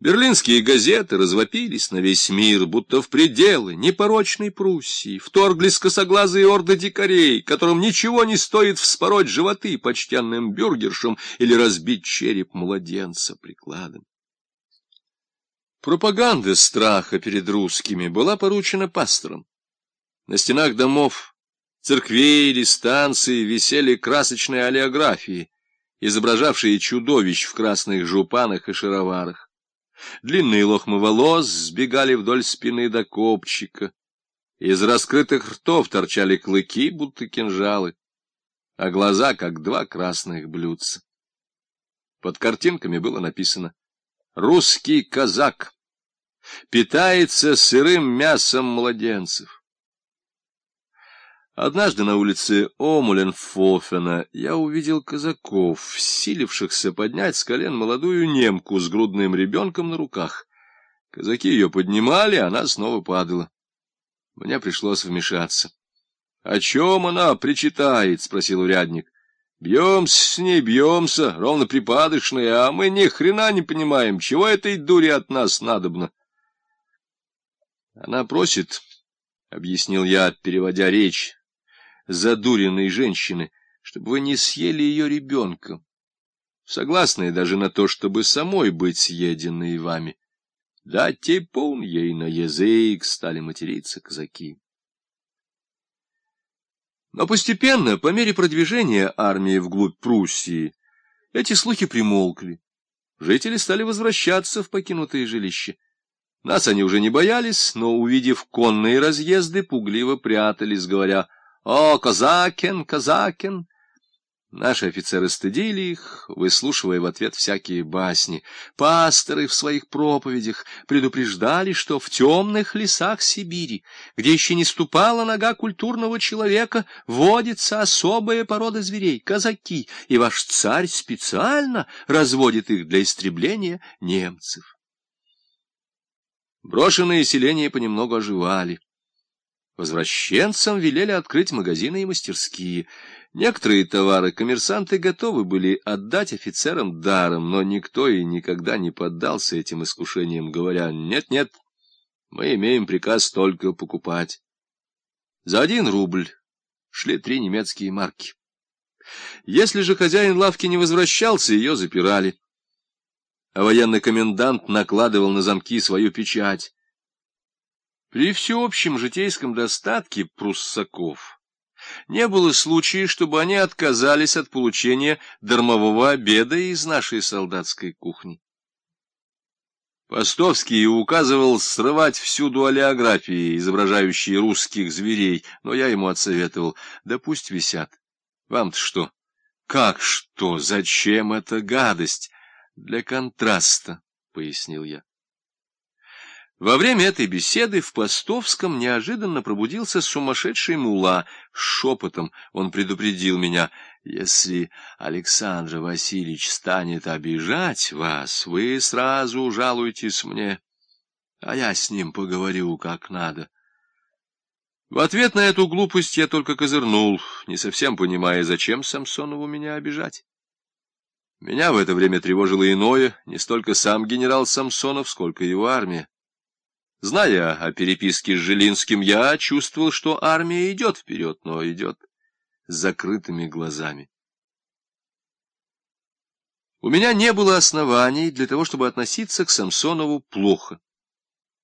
Берлинские газеты развопились на весь мир, будто в пределы непорочной Пруссии вторглись косоглазые орды дикарей, которым ничего не стоит вспороть животы почтенным бюргершам или разбить череп младенца прикладом. Пропаганда страха перед русскими была поручена пасторам. На стенах домов, церквей или станций висели красочные олеографии, изображавшие чудовищ в красных жупанах и шароварах. Длинные лохмы волос сбегали вдоль спины до копчика. Из раскрытых ртов торчали клыки, будто кинжалы, а глаза, как два красных блюдца. Под картинками было написано «Русский казак питается сырым мясом младенцев». Однажды на улице Омуленфофена я увидел казаков, силившихся поднять с колен молодую немку с грудным ребенком на руках. Казаки ее поднимали, она снова падала. Мне пришлось вмешаться. — О чем она причитает? — спросил урядник. — Бьемся с ней, бьемся, ровно припадочные, а мы ни хрена не понимаем, чего этой дури от нас надобно. Она просит, — объяснил я, переводя речь, задуренной женщины, чтобы вы не съели ее ребенка, согласные даже на то, чтобы самой быть съеденной вами. Да типун ей на язык стали материться казаки. Но постепенно, по мере продвижения армии вглубь Пруссии, эти слухи примолкли. Жители стали возвращаться в покинутые жилища. Нас они уже не боялись, но, увидев конные разъезды, пугливо прятались, говоря — «О, Казакин, Казакин!» Наши офицеры стыдили их, выслушивая в ответ всякие басни. Пасторы в своих проповедях предупреждали, что в темных лесах Сибири, где еще не ступала нога культурного человека, водится особая порода зверей — казаки, и ваш царь специально разводит их для истребления немцев. Брошенные селения понемногу оживали. Возвращенцам велели открыть магазины и мастерские. Некоторые товары коммерсанты готовы были отдать офицерам даром, но никто и никогда не поддался этим искушениям, говоря «нет-нет, мы имеем приказ только покупать». За один рубль шли три немецкие марки. Если же хозяин лавки не возвращался, ее запирали. А военный комендант накладывал на замки свою печать. При всеобщем житейском достатке пруссаков не было случая, чтобы они отказались от получения дармового обеда из нашей солдатской кухни. Постовский указывал срывать всюду олеографии, изображающие русских зверей, но я ему отсоветовал, да пусть висят. Вам-то что? Как что? Зачем эта гадость? Для контраста, — пояснил я. Во время этой беседы в Пластовском неожиданно пробудился сумасшедший мула. Шепотом он предупредил меня, если Александр Васильевич станет обижать вас, вы сразу жалуйтесь мне, а я с ним поговорю как надо. В ответ на эту глупость я только козырнул, не совсем понимая, зачем Самсонову меня обижать. Меня в это время тревожило иное, не столько сам генерал Самсонов, сколько его армия. Зная о переписке с Жилинским, я чувствовал, что армия идет вперед, но идет с закрытыми глазами. У меня не было оснований для того, чтобы относиться к Самсонову плохо.